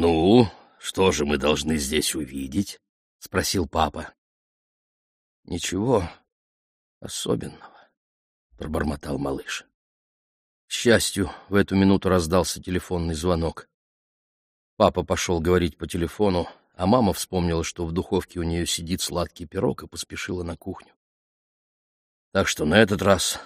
«Ну, что же мы должны здесь увидеть?» — спросил папа. «Ничего особенного», — пробормотал малыш. К счастью, в эту минуту раздался телефонный звонок. Папа пошел говорить по телефону, а мама вспомнила, что в духовке у нее сидит сладкий пирог, и поспешила на кухню. Так что на этот раз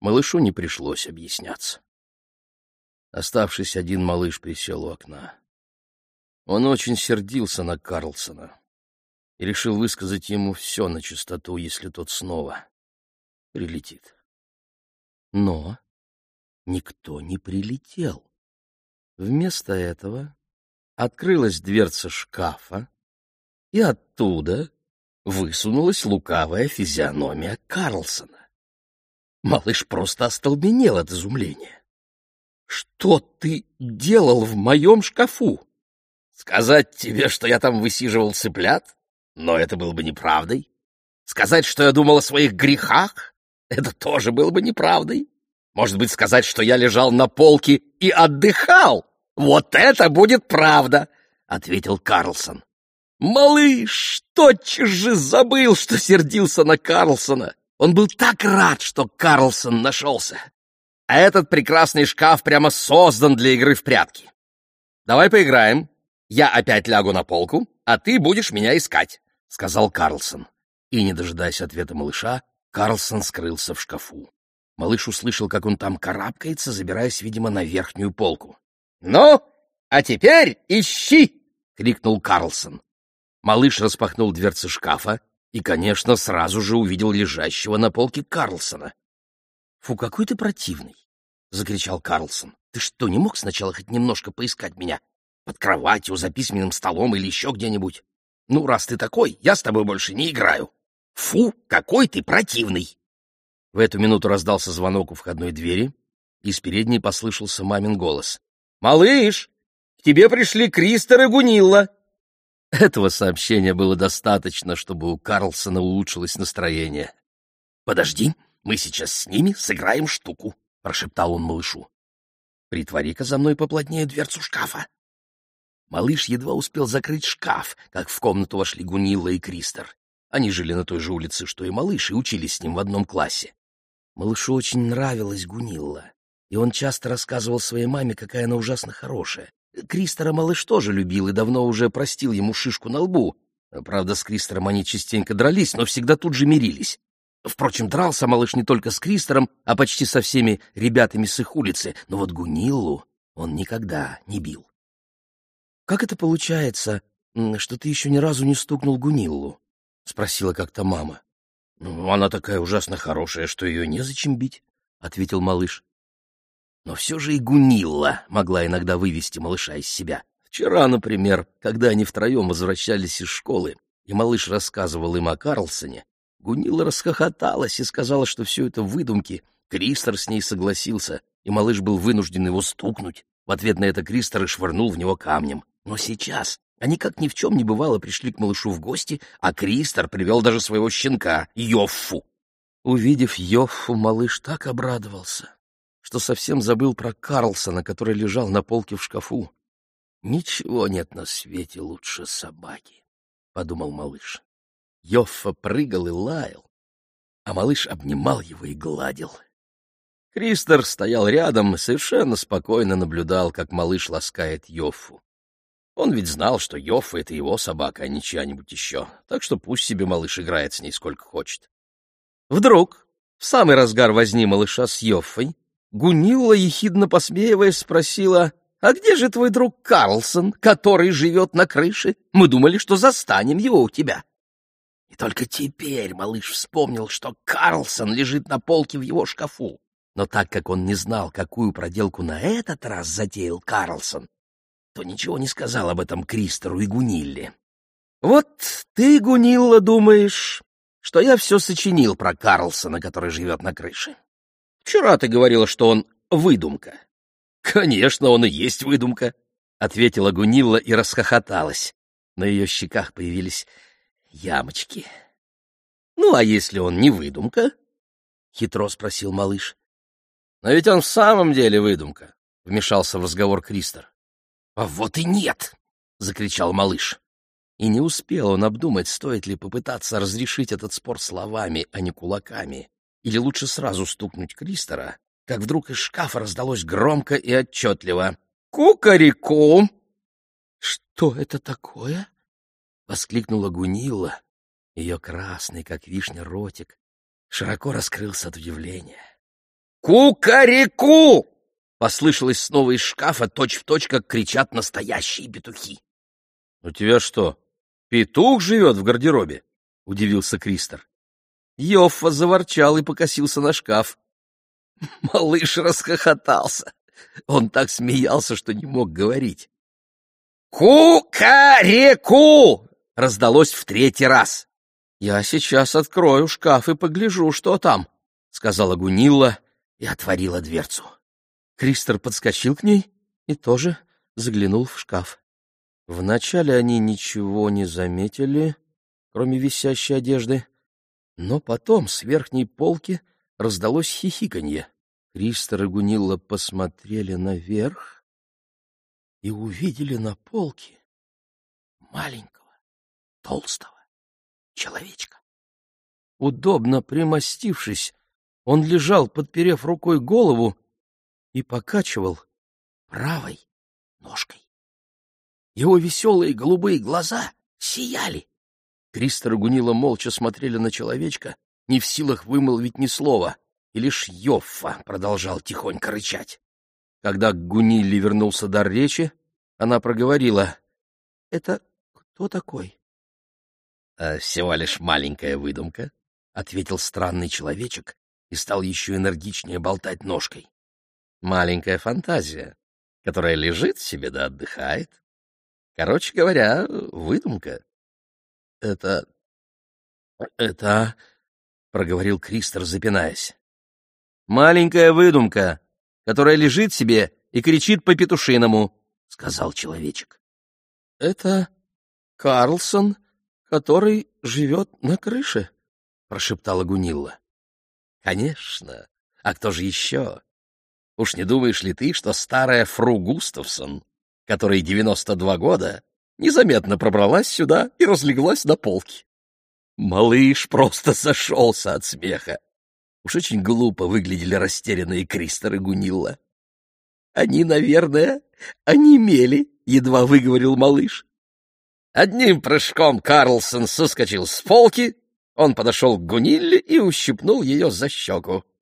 малышу не пришлось объясняться. Оставшись один, малыш присел у окна. Он очень сердился на Карлсона и решил высказать ему все на чистоту, если тот снова прилетит. Но никто не прилетел. Вместо этого открылась дверца шкафа, и оттуда высунулась лукавая физиономия Карлсона. Малыш просто остолбенел от изумления. «Что ты делал в моем шкафу?» «Сказать тебе, что я там высиживал цыплят? Но это было бы неправдой. Сказать, что я думал о своих грехах? Это тоже было бы неправдой. Может быть, сказать, что я лежал на полке и отдыхал? Вот это будет правда!» — ответил Карлсон. Малыш тотчас же забыл, что сердился на Карлсона. Он был так рад, что Карлсон нашелся. А этот прекрасный шкаф прямо создан для игры в прятки. Давай поиграем. Я опять лягу на полку, а ты будешь меня искать, — сказал Карлсон. И, не дожидаясь ответа малыша, Карлсон скрылся в шкафу. Малыш услышал, как он там карабкается, забираясь, видимо, на верхнюю полку. — Ну, а теперь ищи! — крикнул Карлсон. Малыш распахнул дверцы шкафа и, конечно, сразу же увидел лежащего на полке Карлсона. «Фу, какой ты противный!» — закричал Карлсон. «Ты что, не мог сначала хоть немножко поискать меня? Под кроватью, за письменным столом или еще где-нибудь? Ну, раз ты такой, я с тобой больше не играю. Фу, какой ты противный!» В эту минуту раздался звонок у входной двери, и с передней послышался мамин голос. «Малыш, к тебе пришли Кристер и Гунилла!» Этого сообщения было достаточно, чтобы у Карлсона улучшилось настроение. «Подожди, мы сейчас с ними сыграем штуку», — прошептал он малышу. «Притвори-ка за мной поплотнее дверцу шкафа». Малыш едва успел закрыть шкаф, как в комнату вошли Гунилла и Кристер. Они жили на той же улице, что и малыш, и учились с ним в одном классе. Малышу очень нравилась Гунилла, и он часто рассказывал своей маме, какая она ужасно хорошая. Кристера малыш тоже любил и давно уже простил ему шишку на лбу. Правда, с Кристером они частенько дрались, но всегда тут же мирились. Впрочем, дрался малыш не только с Кристером, а почти со всеми ребятами с их улицы, но вот Гуниллу он никогда не бил. «Как это получается, что ты еще ни разу не стукнул Гуниллу?» — спросила как-то мама. «Ну, она такая ужасно хорошая, что ее незачем бить», — ответил малыш. Но все же и Гунилла могла иногда вывести малыша из себя. Вчера, например, когда они втроем возвращались из школы, и малыш рассказывал им о Карлсоне, Гунилла расхохоталась и сказала, что все это выдумки. Кристор с ней согласился, и малыш был вынужден его стукнуть. В ответ на это Кристор и швырнул в него камнем. Но сейчас они как ни в чем не бывало пришли к малышу в гости, а Кристор привел даже своего щенка, Йоффу. Увидев Йоффу, малыш так обрадовался, что совсем забыл про Карлсона, который лежал на полке в шкафу. «Ничего нет на свете лучше собаки», — подумал малыш. Йоффа прыгал и лаял, а малыш обнимал его и гладил. Кристер стоял рядом и совершенно спокойно наблюдал, как малыш ласкает Йоффу. Он ведь знал, что Йоффа — это его собака, а не чья-нибудь еще, так что пусть себе малыш играет с ней сколько хочет. Вдруг, в самый разгар возни малыша с Йоффой, Гунилла, ехидно посмеиваясь, спросила, «А где же твой друг Карлсон, который живет на крыше? Мы думали, что застанем его у тебя». И только теперь малыш вспомнил, что Карлсон лежит на полке в его шкафу. Но так как он не знал, какую проделку на этот раз затеял Карлсон, то ничего не сказал об этом Кристору и Гунилле. «Вот ты, Гунилла, думаешь, что я все сочинил про Карлсона, который живет на крыше. Вчера ты говорила, что он выдумка. Конечно, он и есть выдумка, ответила Гунилла и расхохоталась. На ее щеках появились ямочки. Ну, а если он не выдумка? хитро спросил малыш. Но ведь он в самом деле выдумка, вмешался в разговор Кристер. А вот и нет, закричал малыш. И не успел он обдумать, стоит ли попытаться разрешить этот спор словами, а не кулаками, или лучше сразу стукнуть Кристера, как вдруг из шкафа раздалось громко и отчетливо. «Кукареку!» «Что это такое?» — воскликнула Гунилла. Ее красный, как вишня, ротик широко раскрылся от удивления. «Кукареку!» — послышалось снова из шкафа, точь-в-точь, точь, как кричат настоящие петухи. «У тебя что, петух живет в гардеробе?» — удивился Кристер. Йоффа заворчал и покосился на шкаф. Малыш расхохотался. Он так смеялся, что не мог говорить. «Ку-ка-реку!» — раздалось в третий раз. «Я сейчас открою шкаф и погляжу, что там», — сказала Гунилла и отворила дверцу. Кристер подскочил к ней и тоже заглянул в шкаф. Вначале они ничего не заметили, кроме висящей одежды, но потом с верхней полки раздалось хихиканье. Кристер и Гунилла посмотрели наверх и увидели на полке маленького, толстого человечка. Удобно примостившись, он лежал, подперев рукой голову, и покачивал правой ножкой. Его веселые голубые глаза сияли. Кристор и Гунила молча смотрели на человечка, не в силах вымолвить ни слова, и лишь Йоффа продолжал тихонько рычать. Когда к Гунилле вернулся дар речи, она проговорила. — Это кто такой? «Э, — Всего лишь маленькая выдумка, — ответил странный человечек и стал еще энергичнее болтать ножкой. — Маленькая фантазия, которая лежит себе да отдыхает. Короче говоря, выдумка. — Это... это... — проговорил Кристер, запинаясь. — Маленькая выдумка, которая лежит себе и кричит по петушиному, — сказал человечек. — Это Карлсон который живет на крыше, — прошептала Гунилла. — Конечно. А кто же еще? Уж не думаешь ли ты, что старая фру Густавсон, которой девяносто два года, незаметно пробралась сюда и разлеглась на полке? Малыш просто сошелся от смеха. Уж очень глупо выглядели растерянные Кристор и Гунилла. — Они, наверное, онемели, — едва выговорил малыш. Одним прыжком Карлсон соскочил с полки, он подошел к Гунилле и ущипнул ее за щеку. —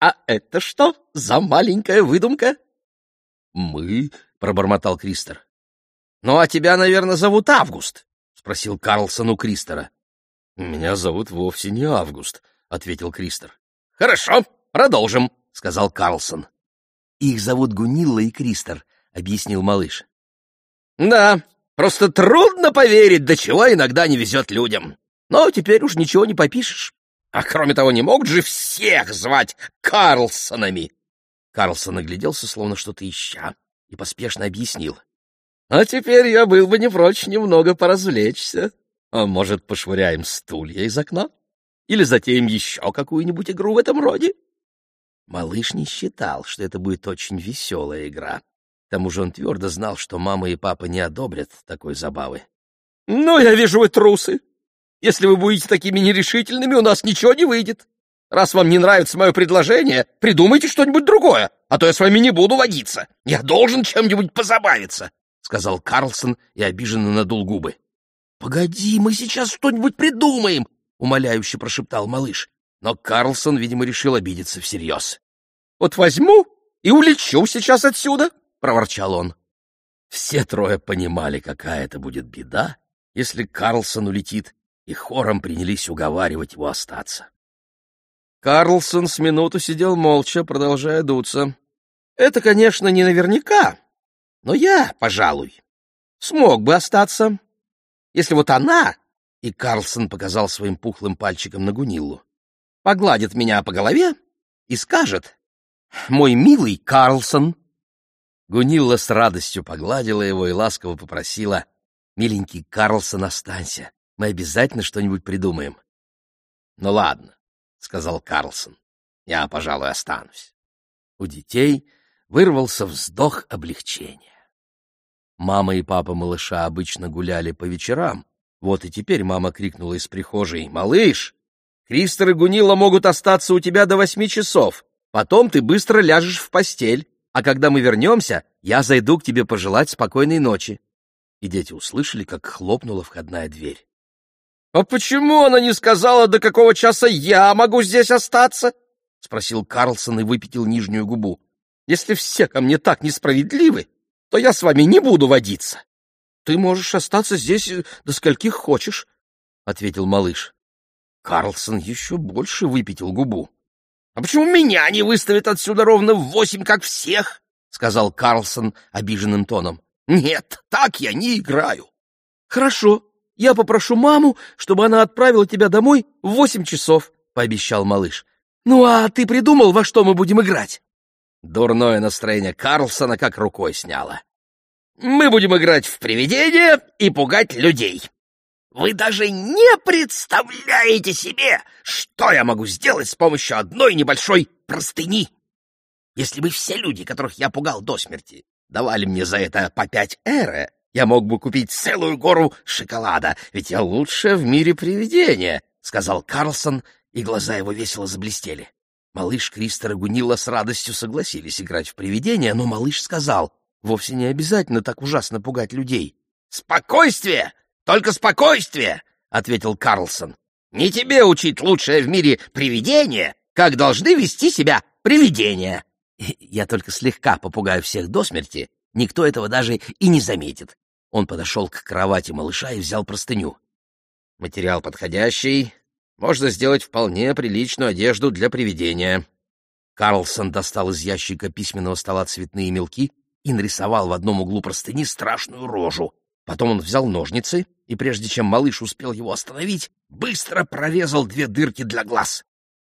А это что за маленькая выдумка? — Мы, — пробормотал Кристер. — Ну, а тебя, наверное, зовут Август? — спросил Карлсон у Кристера. — Меня зовут вовсе не Август, — ответил Кристер. — Хорошо, продолжим, — сказал Карлсон. — Их зовут Гунилла и Кристер, — объяснил малыш. — Да, Просто трудно поверить, до чего иногда не везет людям. Но теперь уж ничего не попишешь. А кроме того, не могут же всех звать Карлсонами. Карлсон огляделся, словно что-то ища, и поспешно объяснил. А теперь я был бы не прочь немного поразвлечься. А может, пошвыряем стулья из окна? Или затеем еще какую-нибудь игру в этом роде? Малыш не считал, что это будет очень веселая игра. К тому же он твердо знал, что мама и папа не одобрят такой забавы. — Ну, я вижу, вы трусы. Если вы будете такими нерешительными, у нас ничего не выйдет. Раз вам не нравится мое предложение, придумайте что-нибудь другое, а то я с вами не буду водиться. Я должен чем-нибудь позабавиться, — сказал Карлсон и обиженно надул губы. — Погоди, мы сейчас что-нибудь придумаем, — умоляюще прошептал малыш. Но Карлсон, видимо, решил обидеться всерьез. — Вот возьму и улечу сейчас отсюда, — проворчал он. Все трое понимали, какая это будет беда, если Карлсон улетит, и хором принялись уговаривать его остаться. Карлсон с минуту сидел молча, продолжая дуться. Это, конечно, не наверняка, но я, пожалуй, смог бы остаться, если вот она, и Карлсон показал своим пухлым пальчиком на Гуниллу, погладит меня по голове и скажет, «Мой милый Карлсон, Гунилла с радостью погладила его и ласково попросила, «Миленький Карлсон, останься, мы обязательно что-нибудь придумаем». «Ну ладно», — сказал Карлсон, — «я, пожалуй, останусь». У детей вырвался вздох облегчения. Мама и папа малыша обычно гуляли по вечерам. Вот и теперь мама крикнула из прихожей «Малыш, Кристер и Гунила могут остаться у тебя до восьми часов. Потом ты быстро ляжешь в постель, а когда мы вернемся, я зайду к тебе пожелать спокойной ночи». И дети услышали, как хлопнула входная дверь. «А почему она не сказала, до какого часа я могу здесь остаться?» — спросил Карлсон и выпятил нижнюю губу. «Если все ко мне так несправедливы, то я с вами не буду водиться. Ты можешь остаться здесь э, до скольких хочешь, — ответил малыш. Карлсон еще больше выпятил губу. — А почему меня не выставят отсюда ровно в восемь, как всех? — сказал Карлсон обиженным тоном. — Нет, так я не играю. — Хорошо, я попрошу маму, чтобы она отправила тебя домой в восемь часов, — пообещал малыш. — Ну а ты придумал, во что мы будем играть? Дурное настроение Карлсона как рукой сняло. «Мы будем играть в привидения и пугать людей. Вы даже не представляете себе, что я могу сделать с помощью одной небольшой простыни. Если бы все люди, которых я пугал до смерти, давали мне за это по пять эре, я мог бы купить целую гору шоколада, ведь я лучшее в мире привидение», — сказал Карлсон, и глаза его весело заблестели. Малыш Кристер и Гунила с радостью согласились играть в привидения, но малыш сказал, вовсе не обязательно так ужасно пугать людей. «Спокойствие! Только спокойствие!» — ответил Карлсон. «Не тебе учить лучшее в мире привидение, как должны вести себя привидения. Я только слегка попугаю всех до смерти, никто этого даже и не заметит». Он подошел к кровати малыша и взял простыню. «Материал подходящий, можно сделать вполне приличную одежду для привидения. Карлсон достал из ящика письменного стола цветные мелки и нарисовал в одном углу простыни страшную рожу. Потом он взял ножницы и, прежде чем малыш успел его остановить, быстро прорезал две дырки для глаз.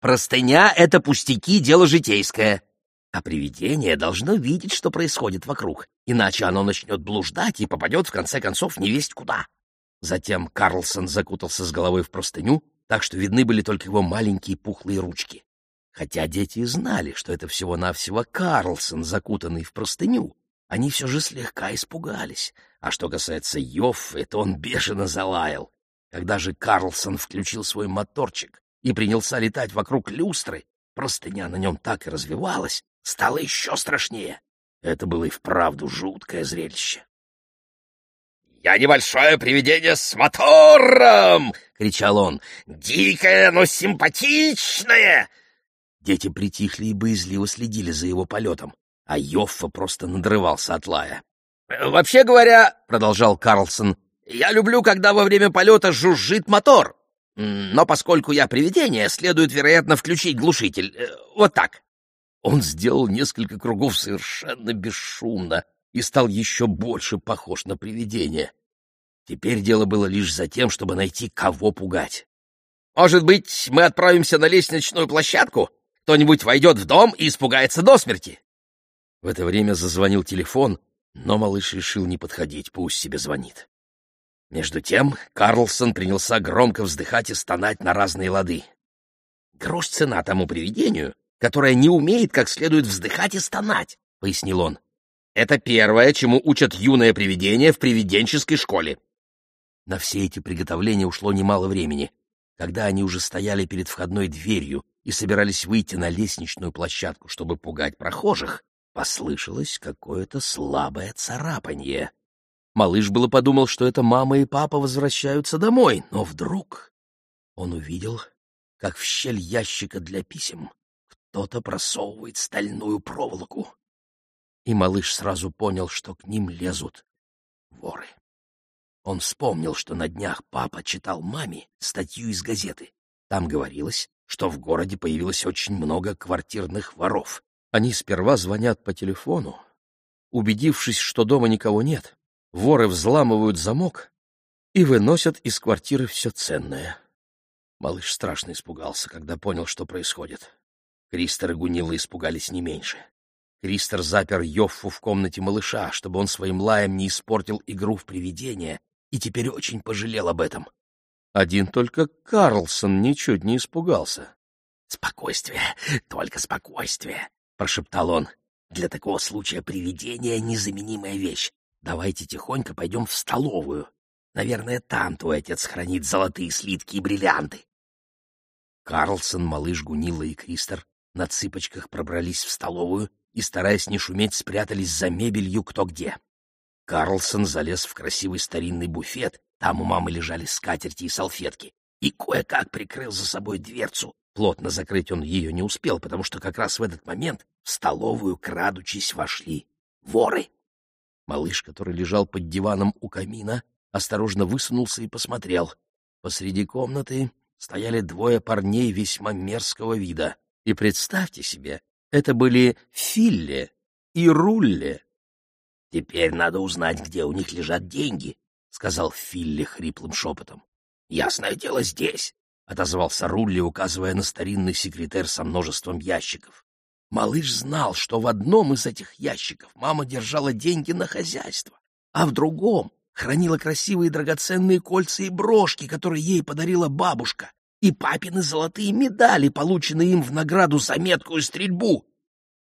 Простыня — это пустяки, дело житейское. А привидение должно видеть, что происходит вокруг, иначе оно начнет блуждать и попадет, в конце концов, невесть куда. Затем Карлсон закутался с головой в простыню так что видны были только его маленькие пухлые ручки. Хотя дети и знали, что это всего-навсего Карлсон, закутанный в простыню, они все же слегка испугались. А что касается Йоффы, то он бешено залаял. Когда же Карлсон включил свой моторчик и принялся летать вокруг люстры, простыня на нем так и развивалась, стало еще страшнее. Это было и вправду жуткое зрелище. «Я небольшое привидение с мотором!» — кричал он. «Дикое, но симпатичное!» Дети притихли и боязливо следили за его полетом, а Йоффа просто надрывался от лая. «Вообще говоря, — продолжал Карлсон, — я люблю, когда во время полета жужжит мотор. Но поскольку я привидение, следует, вероятно, включить глушитель. Э, вот так». Он сделал несколько кругов совершенно бесшумно, и стал еще больше похож на привидение. Теперь дело было лишь за тем, чтобы найти, кого пугать. «Может быть, мы отправимся на лестничную площадку? Кто-нибудь войдет в дом и испугается до смерти?» В это время зазвонил телефон, но малыш решил не подходить, пусть себе звонит. Между тем Карлсон принялся громко вздыхать и стонать на разные лады. «Грош цена тому привидению, которое не умеет как следует вздыхать и стонать», — пояснил он. Это первое, чему учат юное привидение в привиденческой школе. На все эти приготовления ушло немало времени. Когда они уже стояли перед входной дверью и собирались выйти на лестничную площадку, чтобы пугать прохожих, послышалось какое-то слабое царапанье. Малыш было подумал, что это мама и папа возвращаются домой, но вдруг он увидел, как в щель ящика для писем кто-то просовывает стальную проволоку и малыш сразу понял, что к ним лезут воры. Он вспомнил, что на днях папа читал маме статью из газеты. Там говорилось, что в городе появилось очень много квартирных воров. Они сперва звонят по телефону. Убедившись, что дома никого нет, воры взламывают замок и выносят из квартиры все ценное. Малыш страшно испугался, когда понял, что происходит. Кристер и Гунила испугались не меньше. Кристер запер Йоффу в комнате малыша, чтобы он своим лаем не испортил игру в привидение, и теперь очень пожалел об этом. Один только Карлсон ничуть не испугался. — Спокойствие, только спокойствие, — прошептал он. — Для такого случая привидение — незаменимая вещь. Давайте тихонько пойдем в столовую. Наверное, там твой отец хранит золотые слитки и бриллианты. Карлсон, малыш Гунила и Кристер на цыпочках пробрались в столовую и, стараясь не шуметь, спрятались за мебелью кто где. Карлсон залез в красивый старинный буфет, там у мамы лежали скатерти и салфетки, и кое-как прикрыл за собой дверцу. Плотно закрыть он ее не успел, потому что как раз в этот момент в столовую, крадучись, вошли воры. Малыш, который лежал под диваном у камина, осторожно высунулся и посмотрел. Посреди комнаты стояли двое парней весьма мерзкого вида. И представьте себе, это были Филле и Рулле. «Теперь надо узнать, где у них лежат деньги», — сказал Филле хриплым шепотом. «Ясное дело, здесь», — отозвался Рулли, указывая на старинный секретарь со множеством ящиков. Малыш знал, что в одном из этих ящиков мама держала деньги на хозяйство, а в другом хранила красивые драгоценные кольца и брошки, которые ей подарила бабушка, и папины золотые медали, полученные им в награду за меткую стрельбу.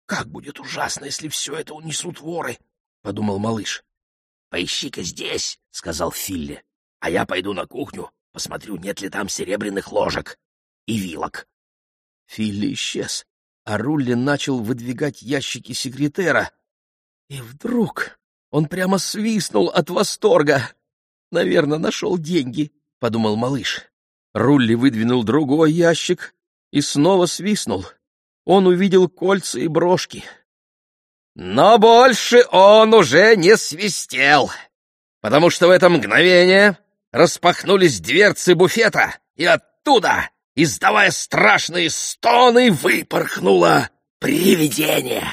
«Как будет ужасно, если все это унесут воры!» — подумал малыш. «Поищи-ка здесь», — сказал Филли, — «а я пойду на кухню, посмотрю, нет ли там серебряных ложек и вилок». Филли исчез, а Рулли начал выдвигать ящики секретера. И вдруг он прямо свистнул от восторга. «Наверное, нашел деньги», — подумал малыш. Рулли выдвинул другой ящик и снова свистнул. Он увидел кольца и брошки. Но больше он уже не свистел, потому что в это мгновение распахнулись дверцы буфета, и оттуда, издавая страшные стоны, выпорхнуло привидение.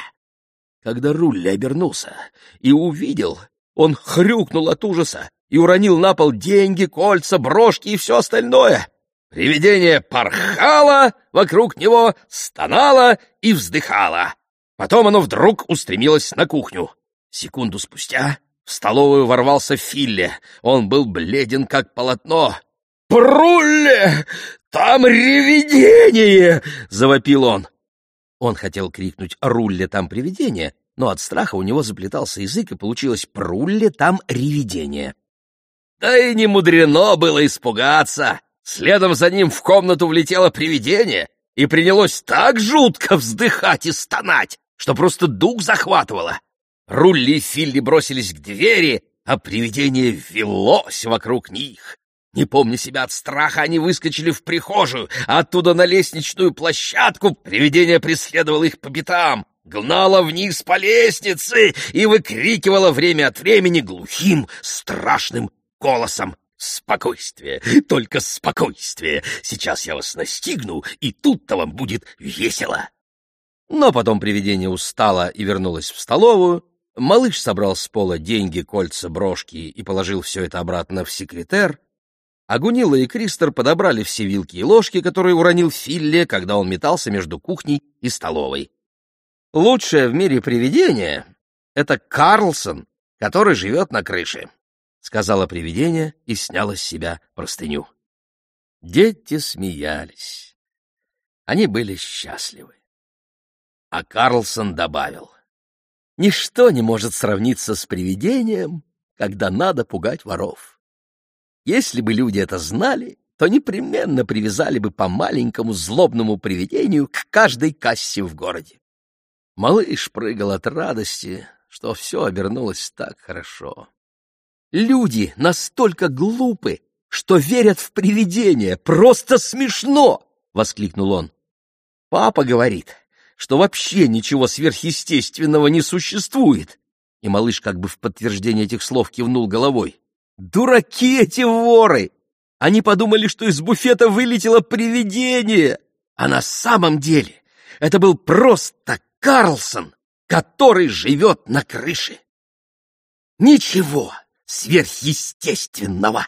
Когда Рулли обернулся и увидел, он хрюкнул от ужаса и уронил на пол деньги, кольца, брошки и все остальное. Привидение порхало вокруг него, стонало и вздыхало. Потом оно вдруг устремилось на кухню. Секунду спустя в столовую ворвался Филле. Он был бледен, как полотно. «Прулле! Там ревидение!» — завопил он. Он хотел крикнуть «Рулле, там привидение!», но от страха у него заплетался язык, и получилось «Прулле, там ревидение!». Да и не мудрено было испугаться. Следом за ним в комнату влетело привидение и принялось так жутко вздыхать и стонать, что просто дух захватывало. Рулли и Филли бросились к двери, а привидение велось вокруг них. Не помня себя от страха, они выскочили в прихожую, а оттуда на лестничную площадку привидение преследовало их по пятам, гнало вниз по лестнице и выкрикивало время от времени глухим, страшным голосом. «Спокойствие, только спокойствие! Сейчас я вас настигну, и тут-то вам будет весело!» Но потом привидение устало и вернулось в столовую. Малыш собрал с пола деньги, кольца, брошки и положил все это обратно в секретер, а Гунила и Кристер подобрали все вилки и ложки, которые уронил Филле, когда он метался между кухней и столовой. Лучшее в мире привидение — это Карлсон, который живет на крыше, — сказала привидение и сняла с себя простыню. Дети смеялись. Они были счастливы. А Карлсон добавил, «Ничто не может сравниться с привидением, когда надо пугать воров. Если бы люди это знали, то непременно привязали бы по маленькому злобному привидению к каждой кассе в городе. Малыш прыгал от радости, что все обернулось так хорошо. Люди настолько глупы, что верят в привидения. Просто смешно! — воскликнул он. Папа говорит, что вообще ничего сверхъестественного не существует. И малыш как бы в подтверждение этих слов кивнул головой. Дураки эти воры! Они подумали, что из буфета вылетело привидение, а на самом деле это был просто Карлсон, который живет на крыше. Ничего сверхъестественного.